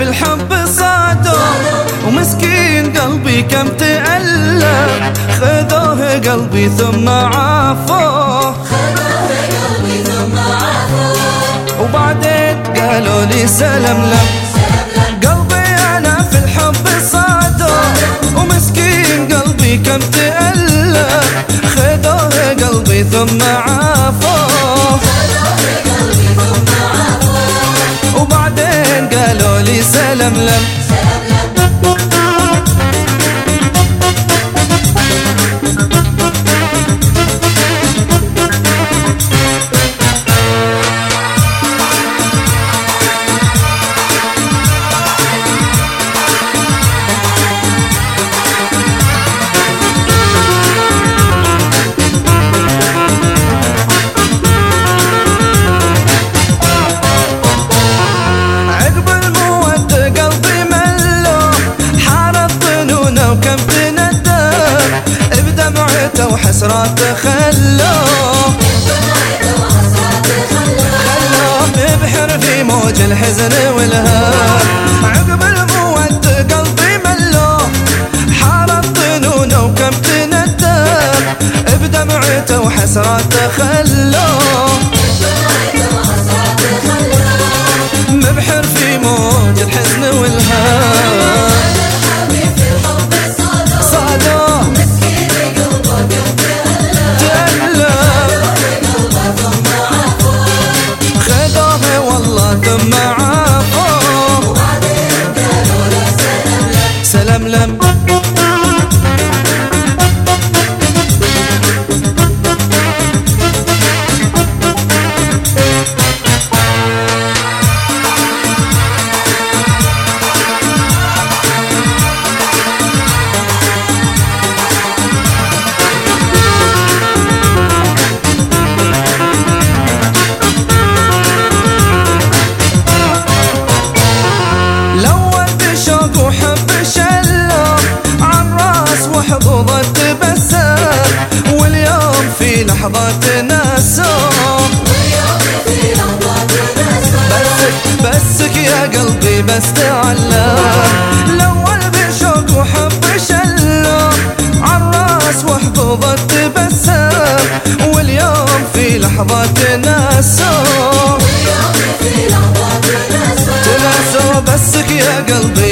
الحب صادوا ومسكين قلبي كم تألم خذوه قلبي ثم عافوه وبعدين قالوا لي سلم لم لي وحسرات خلوه ببحر في موج الحزن والهام عقب المود قلبي ملوه حارت ظنونه وكم تندم بدمعته وحسرات i'm lem. لحظة ناسوم بسك بسك يا قلبي بس تعلم الأول بشوق وحب شلوم عالراس وحظوظة تبسم. واليوم في لحظة ناسوم تناسو بسك يا قلبي